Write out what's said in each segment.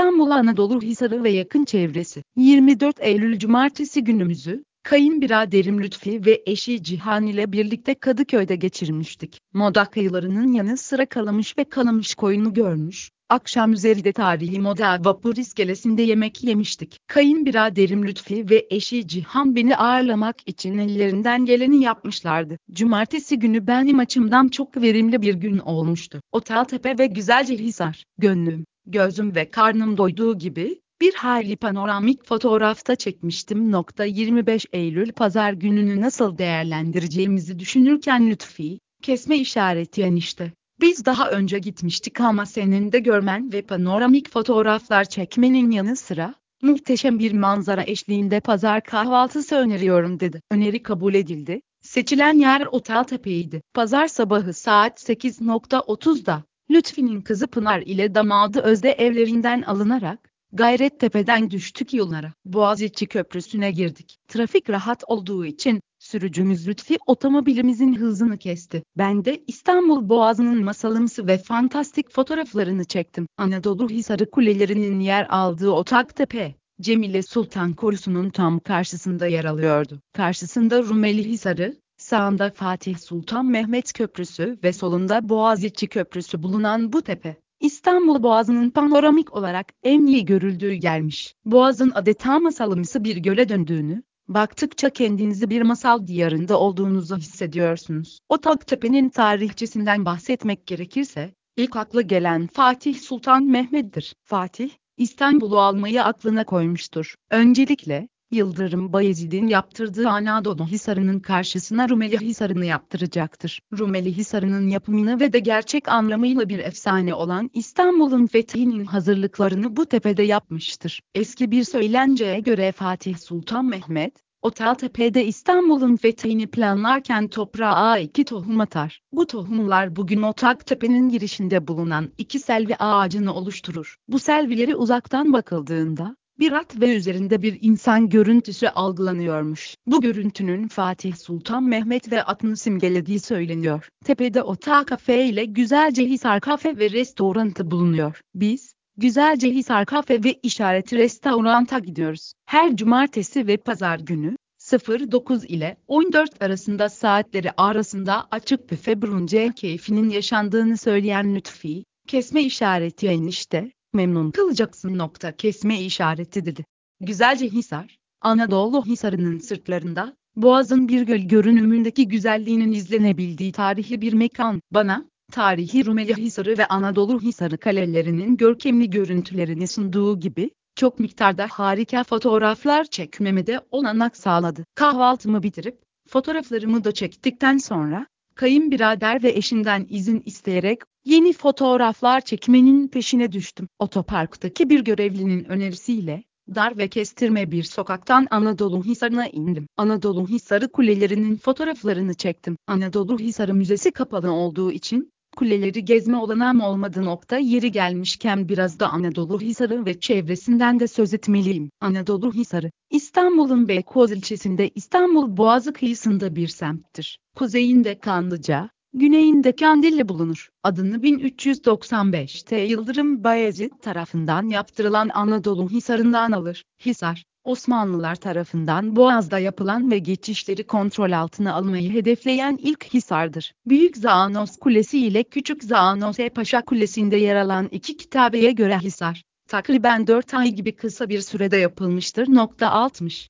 İstanbul Anadolu Hisarı ve yakın çevresi. 24 Eylül Cumartesi günümüzü, kayınbiraderim Lütfi ve eşi Cihan ile birlikte Kadıköy'de geçirmiştik. Moda kıyılarının yanı sıra Kalamış ve Kalamış koyunu görmüş, akşam üzeri de tarihi moda vapur iskelesinde yemek yemiştik. Kayınbiraderim Lütfi ve eşi Cihan beni ağırlamak için ellerinden geleni yapmışlardı. Cumartesi günü benim açımdan çok verimli bir gün olmuştu. Oteltepe ve Güzelce Hisar, gönlüm, gözüm ve karnım doyduğu gibi, bir hayli panoramik fotoğrafta çekmiştim. Nokta 25 Eylül pazar gününü nasıl değerlendireceğimizi düşünürken Lütfi, kesme işareti enişte. Biz daha önce gitmiştik ama senin de görmen ve panoramik fotoğraflar çekmenin yanı sıra, muhteşem bir manzara eşliğinde pazar kahvaltısı öneriyorum dedi. Öneri kabul edildi. Seçilen yer Oteltepe'ydi. Pazar sabahı saat 8.30'da, Lütfi'nin kızı Pınar ile damadı Özde evlerinden alınarak, Gayrettepe'den düştük yollara. Boğaziçi Köprüsü'ne girdik. Trafik rahat olduğu için, sürücümüz Lütfi otomobilimizin hızını kesti. Ben de İstanbul Boğazı'nın masalımsı ve fantastik fotoğraflarını çektim. Anadolu Hisarı kulelerinin yer aldığı Otaktepe, Cemile Sultan Korusu'nun tam karşısında yer alıyordu. Karşısında Rumeli Hisarı, sağında Fatih Sultan Mehmet Köprüsü ve solunda Boğaziçi Köprüsü bulunan bu tepe, İstanbul Boğazı'nın panoramik olarak en iyi görüldüğü yermiş. Boğaz'ın adeta masalımsı bir göle döndüğünü, baktıkça kendinizi bir masal diyarında olduğunuzu hissediyorsunuz. O Toktepe'nin tarihçesinden bahsetmek gerekirse, ilk aklı gelen Fatih Sultan Mehmet'dir. Fatih, İstanbul'u almayı aklına koymuştur. Öncelikle, Yıldırım Bayezid'in yaptırdığı Anadolu Hisarı'nın karşısına Rumeli Hisarı'nı yaptıracaktır. Rumeli Hisarı'nın yapımını ve de gerçek anlamıyla bir efsane olan İstanbul'un fethinin hazırlıklarını bu tepede yapmıştır. Eski bir söylenceye göre Fatih Sultan Mehmet, Oteltepe'de İstanbul'un fethini planlarken toprağa iki tohum atar. Bu tohumlar bugün Otaktepe'nin girişinde bulunan iki selvi ağacını oluşturur. Bu selvileri uzaktan bakıldığında, bir at ve üzerinde bir insan görüntüsü algılanıyormuş. Bu görüntünün Fatih Sultan Mehmet ve atını simgelediği söyleniyor. Tepede Ota Kafe ile Güzelce Hisar Kafe ve Restorantı bulunuyor. Biz, Güzelce Hisar Kafe ve işareti restoranta gidiyoruz. Her cumartesi ve pazar günü, 09 ile 14 arasında saatleri arasında açık büfe brunce keyfinin yaşandığını söyleyen Lütfi, kesme işareti enişte, memnun kalacaksın nokta kesme işareti dedi. Güzelce Hisar, Anadolu Hisarı'nın sırtlarında, Boğaz'ın bir göl görünümündeki güzelliğinin izlenebildiği tarihi bir mekan. Bana, tarihi Rumeli Hisarı ve Anadolu Hisarı kalelerinin görkemli görüntülerini sunduğu gibi, çok miktarda harika fotoğraflar çekmeme de olanak sağladı. Kahvaltımı bitirip, fotoğraflarımı da çektikten sonra, kayınbirader ve eşinden izin isteyerek yeni fotoğraflar çekmenin peşine düştüm. Otoparktaki bir görevlinin önerisiyle dar ve kestirme bir sokaktan Anadolu Hisarı'na indim. Anadolu Hisarı kulelerinin fotoğraflarını çektim. Anadolu Hisarı Müzesi kapalı olduğu için kuleleri gezme olanağım olmadı nokta yeri gelmişken biraz da Anadolu Hisarı ve çevresinden de söz etmeliyim. Anadolu Hisarı, İstanbul'un Beykoz ilçesinde İstanbul Boğazı kıyısında bir semttir. Kuzeyinde Kanlıca, güneyinde Kandilli bulunur. Adını 1395'te Yıldırım Bayezid tarafından yaptırılan Anadolu Hisarı'ndan alır. Hisar, Osmanlılar tarafından Boğaz'da yapılan ve geçişleri kontrol altına almayı hedefleyen ilk hisardır. Büyük Zaanos Kulesi ile Küçük Zaanos Paşa Kulesi'nde yer alan iki kitabeye göre hisar, takriben 4 ay gibi kısa bir sürede yapılmıştır. Nokta 60.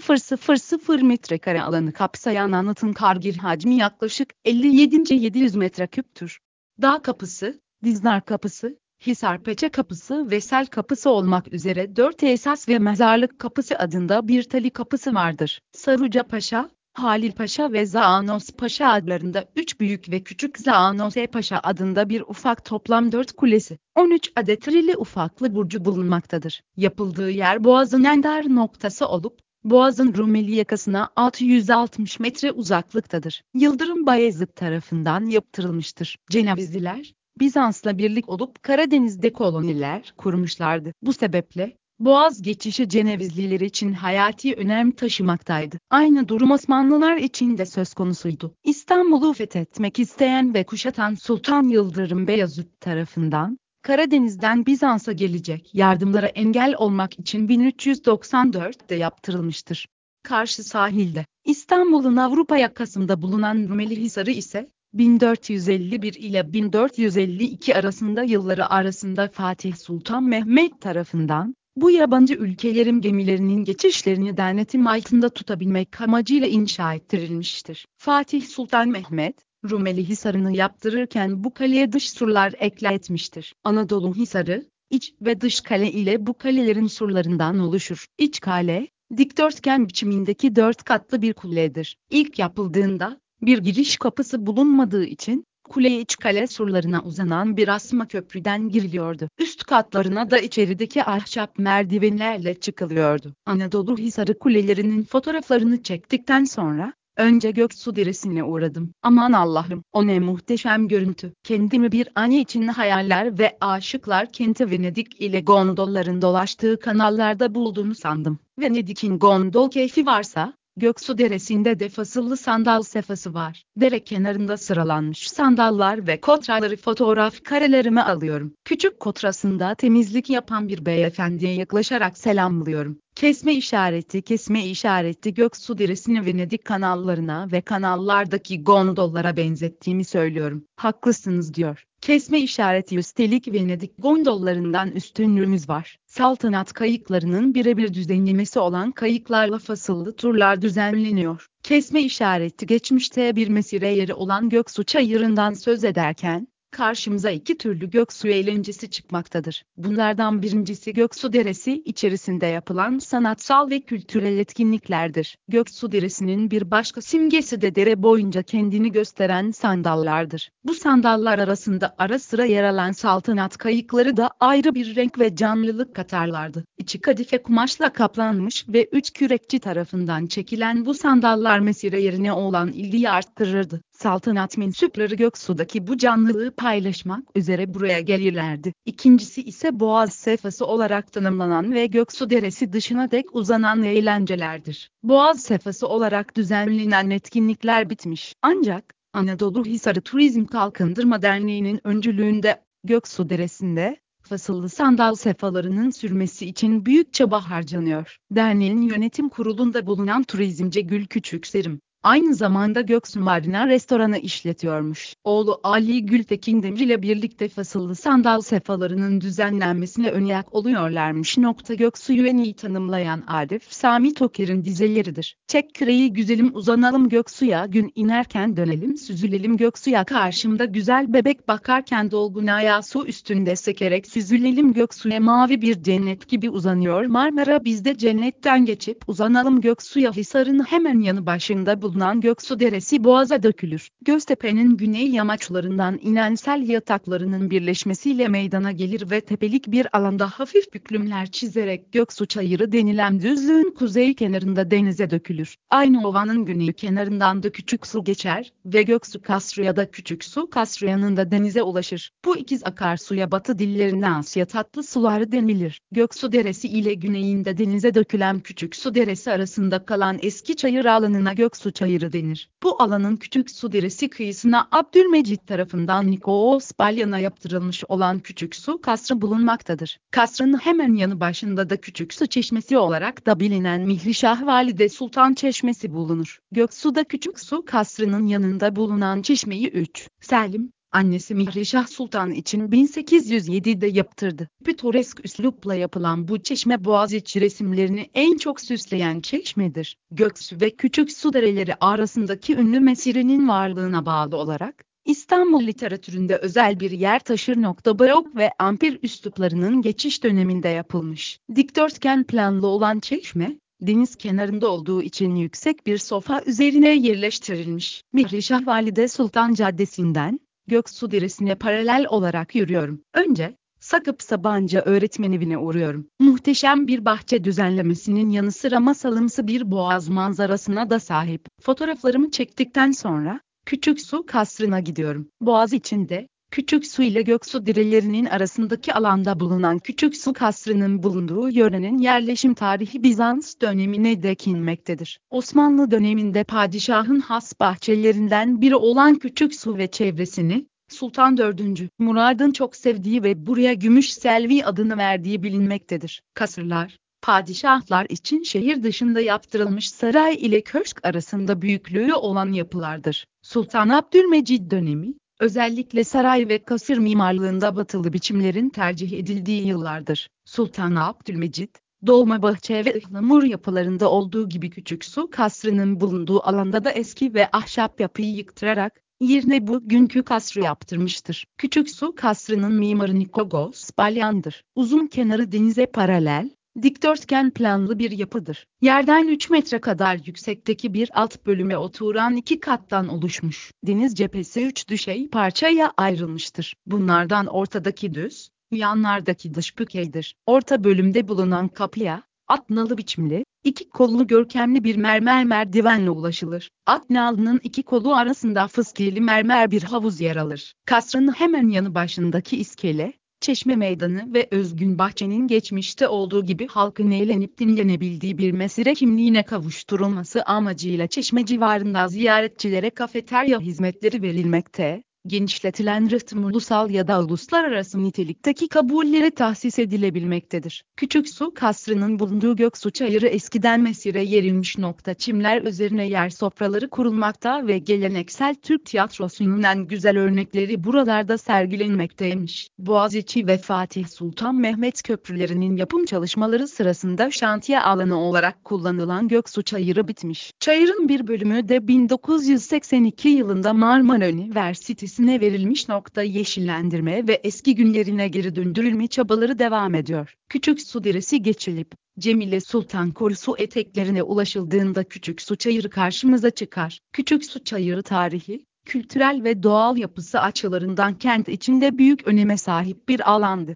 000 metrekare alanı kapsayan anıtın kargir hacmi yaklaşık 57.700 metreküptür. Dağ kapısı, Diznar kapısı, Hisarpeçe kapısı ve Sel kapısı olmak üzere dört esas ve mezarlık kapısı adında bir tali kapısı vardır. Saruca Paşa, Halil Paşa ve Zaanos Paşa adlarında 3 büyük ve küçük Zaanos Paşa adında bir ufak toplam 4 kulesi, 13 adet rili ufaklı burcu bulunmaktadır. Yapıldığı yer Boğaz'ın ender noktası olup, Boğaz'ın Rumeli yakasına 660 metre uzaklıktadır. Yıldırım Bayezid tarafından yaptırılmıştır. Cenevizliler, Bizans'la birlik olup Karadeniz'de koloniler kurmuşlardı. Bu sebeple, Boğaz geçişi Cenevizliler için hayati önem taşımaktaydı. Aynı durum Osmanlılar için de söz konusuydu. İstanbul'u fethetmek isteyen ve kuşatan Sultan Yıldırım Beyazıt tarafından, Karadeniz'den Bizans'a gelecek yardımlara engel olmak için 1394'te yaptırılmıştır. Karşı sahilde, İstanbul'un Avrupa yakasında bulunan Rumeli Hisarı ise, 1451 ile 1452 arasında yılları arasında Fatih Sultan Mehmet tarafından, bu yabancı ülkelerin gemilerinin geçişlerini denetim altında tutabilmek amacıyla inşa ettirilmiştir. Fatih Sultan Mehmet, Rumeli Hisarı'nı yaptırırken bu kaleye dış surlar ekletmiştir. Anadolu Hisarı, iç ve dış kale ile bu kalelerin surlarından oluşur. İç kale, dikdörtgen biçimindeki dört katlı bir kuledir. İlk yapıldığında, bir giriş kapısı bulunmadığı için, kuleye iç kale surlarına uzanan bir asma köprüden giriliyordu. Üst katlarına da içerideki ahşap merdivenlerle çıkılıyordu. Anadolu Hisarı kulelerinin fotoğraflarını çektikten sonra, Önce Göksu Deresi'ne uğradım. Aman Allah'ım, o ne muhteşem görüntü. Kendimi bir an için hayaller ve aşıklar kenti Venedik ile gondolların dolaştığı kanallarda bulduğumu sandım. Venedik'in gondol keyfi varsa, Göksu Deresi'nde de fasıllı sandal sefası var. Dere kenarında sıralanmış sandallar ve kotraları fotoğraf karelerime alıyorum. Küçük kotrasında temizlik yapan bir beyefendiye yaklaşarak selamlıyorum. Kesme işareti kesme işareti Göksu Deresi'ni Venedik kanallarına ve kanallardaki gondollara benzettiğimi söylüyorum. Haklısınız diyor. Kesme işareti üstelik Venedik gondollarından üstünlüğümüz var. Saltanat kayıklarının birebir düzenlemesi olan kayıklarla fasıllı turlar düzenleniyor. Kesme işareti geçmişte bir mesire yeri olan Göksu Çayırı'ndan söz ederken, karşımıza iki türlü göksu eğlencesi çıkmaktadır. Bunlardan birincisi Göksu Deresi içerisinde yapılan sanatsal ve kültürel etkinliklerdir. Göksu Deresi'nin bir başka simgesi de dere boyunca kendini gösteren sandallardır. Bu sandallar arasında ara sıra yer alan saltanat kayıkları da ayrı bir renk ve canlılık katarlardı. İçi kadife kumaşla kaplanmış ve üç kürekçi tarafından çekilen bu sandallar mesire yerine olan ilgiyi arttırırdı saltanat mensupları Göksu'daki bu canlılığı paylaşmak üzere buraya gelirlerdi. İkincisi ise Boğaz sefası olarak tanımlanan ve Göksu Deresi dışına dek uzanan eğlencelerdir. Boğaz sefası olarak düzenlenen etkinlikler bitmiş. Ancak, Anadolu Hisarı Turizm Kalkındırma Derneği'nin öncülüğünde Göksu Deresi'nde fasıllı sandal sefalarının sürmesi için büyük çaba harcanıyor. Derneğin yönetim kurulunda bulunan turizmci Gül Küçükserim, Aynı zamanda Göksu Marina restoranı işletiyormuş. Oğlu Ali Gültekin Demir ile birlikte fasıllı sandal sefalarının düzenlenmesine önyak oluyorlarmış. Nokta Göksu'yu en iyi tanımlayan Arif Sami Toker'in dizeleridir. Çek küreği güzelim uzanalım Göksu'ya gün inerken dönelim süzülelim Göksu'ya karşımda güzel bebek bakarken dolgun ayağı su üstünde sekerek süzülelim Göksu'ya mavi bir cennet gibi uzanıyor Marmara bizde cennetten geçip uzanalım Göksu'ya Hisar'ın hemen yanı başında bulunuyor bulunan Göksu Deresi boğaza dökülür. Göztepe'nin güney yamaçlarından inen sel yataklarının birleşmesiyle meydana gelir ve tepelik bir alanda hafif büklümler çizerek Göksu Çayırı denilen düzlüğün kuzey kenarında denize dökülür. Aynı ovanın güney kenarından da küçük su geçer ve Göksu Kasrıya da küçük su Kasrıya'nın da denize ulaşır. Bu ikiz akarsuya batı dillerinde Asya tatlı suları denilir. Göksu Deresi ile güneyinde denize dökülen küçük su deresi arasında kalan eski çayır alanına Göksu Çayırı çayırı denir. Bu alanın küçük su deresi kıyısına Abdülmecit tarafından Nikos Balyan'a yaptırılmış olan küçük su kasrı bulunmaktadır. Kasrın hemen yanı başında da küçük su çeşmesi olarak da bilinen Mihrişah Valide Sultan Çeşmesi bulunur. Göksu'da küçük su kasrının yanında bulunan çeşmeyi 3. Selim, annesi Mihrişah Sultan için 1807'de yaptırdı. Pitoresk üslupla yapılan bu çeşme Boğaziçi resimlerini en çok süsleyen çeşmedir. Göksu ve Küçük Su dereleri arasındaki ünlü mesirinin varlığına bağlı olarak, İstanbul literatüründe özel bir yer taşır. Nokta barok ve ampir üsluplarının geçiş döneminde yapılmış. Dikdörtgen planlı olan çeşme, deniz kenarında olduğu için yüksek bir sofa üzerine yerleştirilmiş. Mihrişah Valide Sultan Caddesi'nden, Göksu Deresi'ne paralel olarak yürüyorum. Önce, Sakıp Sabancı öğretmen evine uğruyorum. Muhteşem bir bahçe düzenlemesinin yanı sıra masalımsı bir boğaz manzarasına da sahip. Fotoğraflarımı çektikten sonra, Küçük Su Kasrı'na gidiyorum. Boğaz içinde, Küçük Su ile Göksu direlerinin arasındaki alanda bulunan Küçük Su Kasrı'nın bulunduğu yörenin yerleşim tarihi Bizans dönemine dek inmektedir. Osmanlı döneminde padişahın has bahçelerinden biri olan Küçük Su ve çevresini, Sultan 4. Murad'ın çok sevdiği ve buraya Gümüş Selvi adını verdiği bilinmektedir. Kasırlar, padişahlar için şehir dışında yaptırılmış saray ile köşk arasında büyüklüğü olan yapılardır. Sultan Abdülmecid dönemi, özellikle saray ve kasır mimarlığında batılı biçimlerin tercih edildiği yıllardır. Sultan Abdülmecid, Dolmabahçe ve Ihlamur yapılarında olduğu gibi Küçük Su Kasrı'nın bulunduğu alanda da eski ve ahşap yapıyı yıktırarak, yerine bugünkü kasrı yaptırmıştır. Küçük Su Kasrı'nın mimarı Nikogos Balyan'dır. Uzun kenarı denize paralel, dikdörtgen planlı bir yapıdır. Yerden 3 metre kadar yüksekteki bir alt bölüme oturan iki kattan oluşmuş. Deniz cephesi 3 düşey parçaya ayrılmıştır. Bunlardan ortadaki düz, yanlardaki dış bükeydir. Orta bölümde bulunan kapıya, atnalı biçimli, iki kollu görkemli bir mermer merdivenle ulaşılır. Atnalının iki kolu arasında fıskiyeli mermer bir havuz yer alır. Kasrın hemen yanı başındaki iskele, Çeşme Meydanı ve Özgün Bahçe'nin geçmişte olduğu gibi halkın eğlenip dinlenebildiği bir mesire kimliğine kavuşturulması amacıyla Çeşme civarında ziyaretçilere kafeterya hizmetleri verilmekte, genişletilen rıhtım ulusal ya da uluslararası nitelikteki kabullere tahsis edilebilmektedir. Küçük Su Kasrı'nın bulunduğu Göksu Çayırı eskiden mesire yerilmiş nokta çimler üzerine yer sofraları kurulmakta ve geleneksel Türk tiyatrosunun güzel örnekleri buralarda sergilenmekteymiş. Boğaziçi ve Fatih Sultan Mehmet köprülerinin yapım çalışmaları sırasında şantiye alanı olarak kullanılan Göksu Çayırı bitmiş. Çayırın bir bölümü de 1982 yılında Marmara Üniversitesi kendisine verilmiş nokta yeşillendirme ve eski günlerine geri döndürülme çabaları devam ediyor. Küçük su deresi geçilip, Cemile Sultan Korusu eteklerine ulaşıldığında Küçük Su Çayırı karşımıza çıkar. Küçük Su Çayırı tarihi, kültürel ve doğal yapısı açılarından kent içinde büyük öneme sahip bir alandı.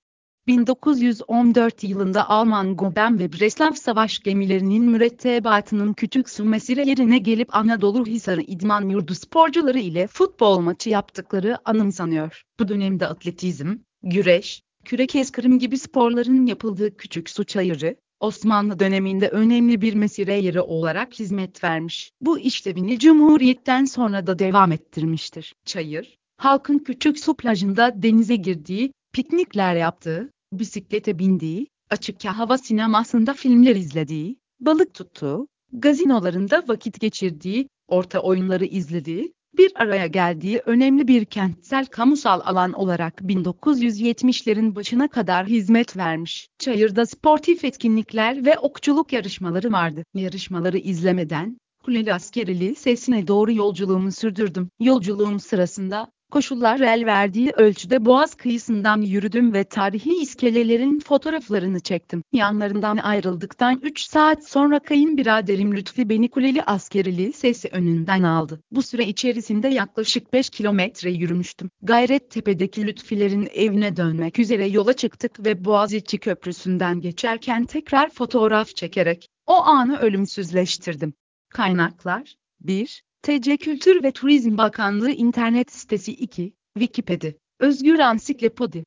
1914 yılında Alman Goben ve Breslav savaş gemilerinin mürettebatının küçük su mesire yerine gelip Anadolu Hisarı İdman Yurdu sporcuları ile futbol maçı yaptıkları anımsanıyor. Bu dönemde atletizm, güreş, kürek eskrim gibi sporların yapıldığı küçük su çayırı, Osmanlı döneminde önemli bir mesire yeri olarak hizmet vermiş. Bu işlevini Cumhuriyet'ten sonra da devam ettirmiştir. Çayır, halkın küçük su plajında denize girdiği, piknikler yaptığı, bisiklete bindiği, açık hava sinemasında filmler izlediği, balık tuttuğu, gazinolarında vakit geçirdiği, orta oyunları izlediği, bir araya geldiği önemli bir kentsel kamusal alan olarak 1970'lerin başına kadar hizmet vermiş. Çayır'da sportif etkinlikler ve okçuluk yarışmaları vardı. Yarışmaları izlemeden, Kuleli Askeri Lisesi'ne doğru yolculuğumu sürdürdüm. Yolculuğum sırasında, Koşullar el verdiği ölçüde boğaz kıyısından yürüdüm ve tarihi iskelelerin fotoğraflarını çektim. Yanlarından ayrıldıktan 3 saat sonra kayınbiraderim Lütfi beni Kuleli Askeri Lisesi önünden aldı. Bu süre içerisinde yaklaşık 5 kilometre yürümüştüm. Gayrettepe'deki Lütfilerin evine dönmek üzere yola çıktık ve Boğaziçi Köprüsü'nden geçerken tekrar fotoğraf çekerek o anı ölümsüzleştirdim. Kaynaklar 1. TC Kültür ve Turizm Bakanlığı internet sitesi 2, Wikipedia, Özgür Ansiklopedi